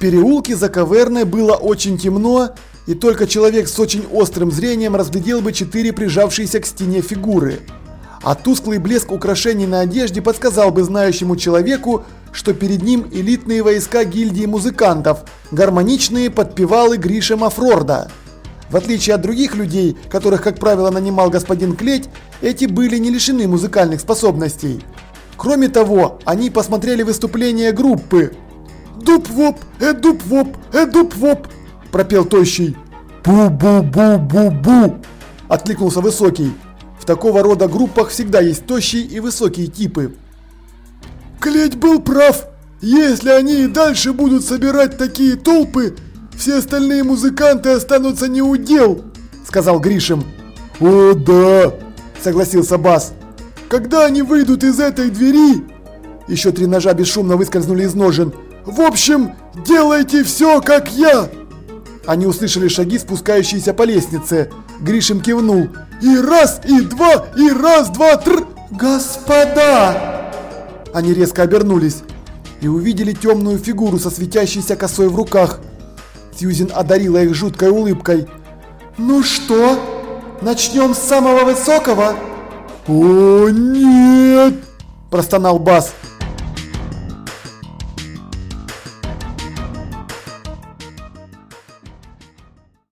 переулке за каверной было очень темно, и только человек с очень острым зрением разглядел бы четыре прижавшиеся к стене фигуры. А тусклый блеск украшений на одежде подсказал бы знающему человеку, что перед ним элитные войска гильдии музыкантов, гармоничные подпевалы Гриша Мафрорда. В отличие от других людей, которых, как правило, нанимал господин Клеть, эти были не лишены музыкальных способностей. Кроме того, они посмотрели выступление группы. «Дуб-воп, э-дуб-воп, э-дуб-воп», – пропел Тощий. «Бу-бу-бу-бу-бу», – откликнулся Высокий. В такого рода группах всегда есть тощие и высокие типы. Клеть был прав. Если они и дальше будут собирать такие толпы, все остальные музыканты останутся не у дел, сказал Гришем. О, да, согласился Бас. Когда они выйдут из этой двери, еще три ножа бесшумно выскользнули из ножен. В общем, делайте все, как я. Они услышали шаги, спускающиеся по лестнице. Гришем кивнул. И раз, и два, и раз, два, тр... Господа! Они резко обернулись и увидели темную фигуру со светящейся косой в руках. Сьюзен одарила их жуткой улыбкой. «Ну что, начнем с самого высокого?» «О, нет!» – простонал Бас.